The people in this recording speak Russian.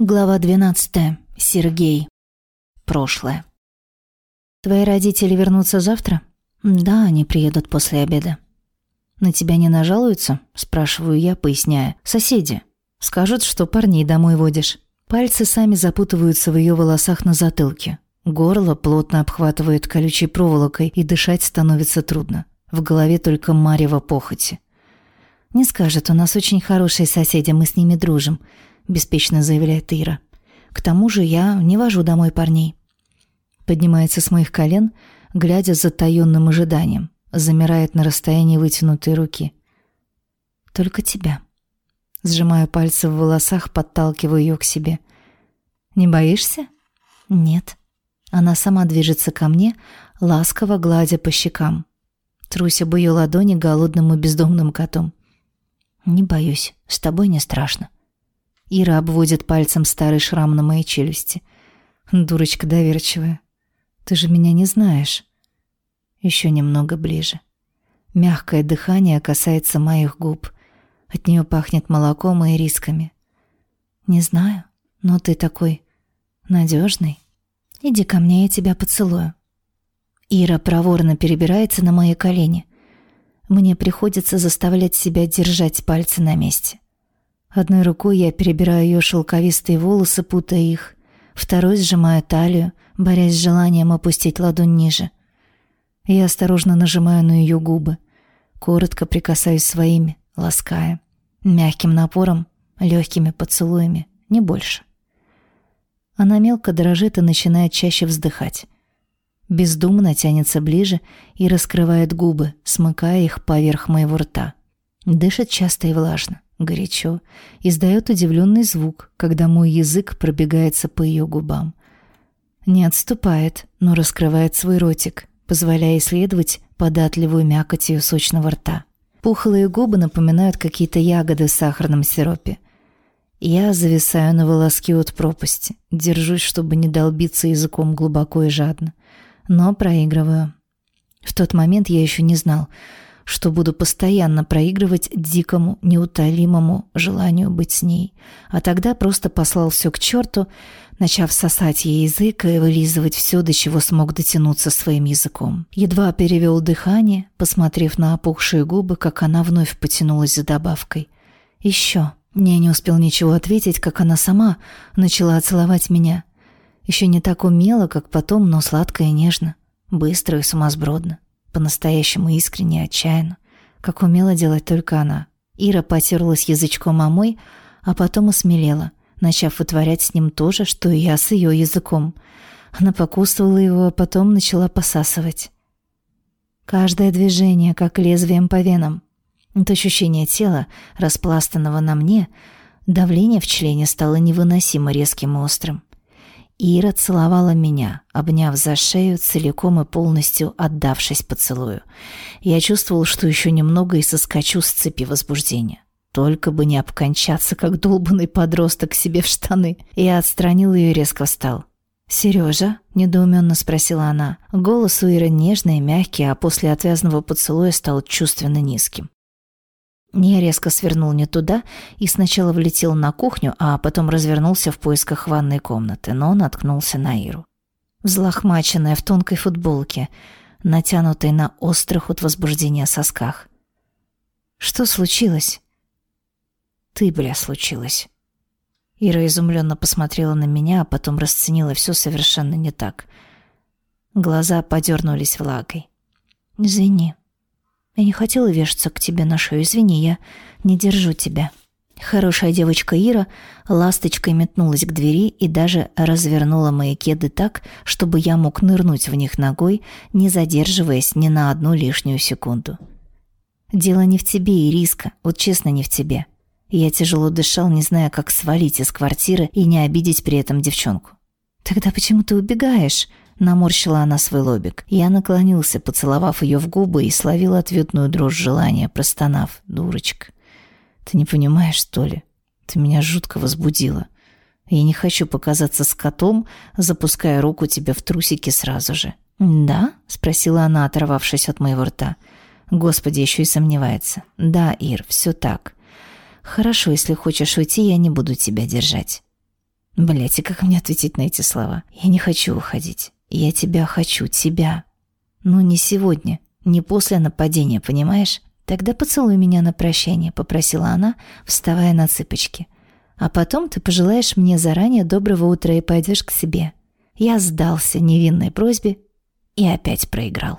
Глава 12. Сергей. Прошлое. Твои родители вернутся завтра? Да, они приедут после обеда. На тебя не нажалуются? Спрашиваю я, поясняя. Соседи. Скажут, что парней домой водишь. Пальцы сами запутываются в ее волосах на затылке. Горло плотно обхватывает колючей проволокой, и дышать становится трудно. В голове только марево похоти. Не скажет, у нас очень хорошие соседи, мы с ними дружим беспечно заявляет Ира. К тому же я не вожу домой парней. Поднимается с моих колен, глядя с затаённым ожиданием, замирает на расстоянии вытянутой руки. Только тебя. Сжимаю пальцы в волосах, подталкиваю ее к себе. Не боишься? Нет. Она сама движется ко мне, ласково гладя по щекам. Трусь об ее ладони голодным и бездомным котом. Не боюсь, с тобой не страшно. Ира обводит пальцем старый шрам на моей челюсти. Дурочка доверчивая. Ты же меня не знаешь. Еще немного ближе. Мягкое дыхание касается моих губ. От нее пахнет молоком и рисками. Не знаю, но ты такой надежный. Иди ко мне, я тебя поцелую. Ира проворно перебирается на мои колени. Мне приходится заставлять себя держать пальцы на месте. Одной рукой я перебираю ее шелковистые волосы, путая их, второй сжимаю талию, борясь с желанием опустить ладонь ниже. Я осторожно нажимаю на ее губы, коротко прикасаюсь своими, лаская, мягким напором, легкими поцелуями, не больше. Она мелко дрожит и начинает чаще вздыхать. Бездумно тянется ближе и раскрывает губы, смыкая их поверх моего рта. Дышит часто и влажно горячо, издает удивленный звук, когда мой язык пробегается по ее губам. Не отступает, но раскрывает свой ротик, позволяя исследовать податливую мякоть ее сочного рта. Пухлые губы напоминают какие-то ягоды в сахарном сиропе. Я зависаю на волоске от пропасти, держусь, чтобы не долбиться языком глубоко и жадно, но проигрываю. В тот момент я еще не знал — что буду постоянно проигрывать дикому, неутолимому желанию быть с ней. А тогда просто послал все к черту, начав сосать ей язык и вылизывать все, до чего смог дотянуться своим языком. Едва перевел дыхание, посмотрев на опухшие губы, как она вновь потянулась за добавкой. «Еще». Мне не успел ничего ответить, как она сама начала целовать меня. Еще не так умело, как потом, но сладко и нежно, быстро и сумасбродно по-настоящему искренне и отчаянно, как умела делать только она. Ира потерлась язычком о мой, а потом осмелела, начав вытворять с ним то же, что и я с ее языком. Она покусывала его, а потом начала посасывать. Каждое движение, как лезвием по венам. От ощущения тела, распластанного на мне, давление в члене стало невыносимо резким и острым. Ира целовала меня, обняв за шею, целиком и полностью отдавшись поцелую. Я чувствовал, что еще немного и соскочу с цепи возбуждения. Только бы не обкончаться, как долбанный подросток себе в штаны. Я отстранил ее и резко встал. «Сережа?» – недоуменно спросила она. Голос у Иры нежный и мягкий, а после отвязного поцелуя стал чувственно низким. Я резко свернул не туда и сначала влетел на кухню, а потом развернулся в поисках ванной комнаты, но наткнулся на Иру. Взлохмаченная в тонкой футболке, натянутой на острых от возбуждения сосках. «Что случилось?» «Ты, бля, случилось». Ира изумленно посмотрела на меня, а потом расценила все совершенно не так. Глаза подернулись влагой. «Извини», я не хотела вешаться к тебе на шею. Извини, я не держу тебя». Хорошая девочка Ира ласточкой метнулась к двери и даже развернула мои кеды так, чтобы я мог нырнуть в них ногой, не задерживаясь ни на одну лишнюю секунду. «Дело не в тебе, Ириска, вот честно, не в тебе». Я тяжело дышал, не зная, как свалить из квартиры и не обидеть при этом девчонку. «Тогда почему ты убегаешь?» Наморщила она свой лобик. Я наклонился, поцеловав ее в губы и словил ответную дрожь желания, простонав. «Дурочка, ты не понимаешь, что ли? Ты меня жутко возбудила. Я не хочу показаться с котом, запуская руку тебе в трусики сразу же». «Да?» — спросила она, оторвавшись от моего рта. Господи, еще и сомневается. «Да, Ир, все так. Хорошо, если хочешь уйти, я не буду тебя держать». Блять, и как мне ответить на эти слова? Я не хочу уходить. Я тебя хочу, тебя. Но не сегодня, не после нападения, понимаешь? Тогда поцелуй меня на прощание, попросила она, вставая на цыпочки. А потом ты пожелаешь мне заранее доброго утра и пойдешь к себе. Я сдался невинной просьбе и опять проиграл.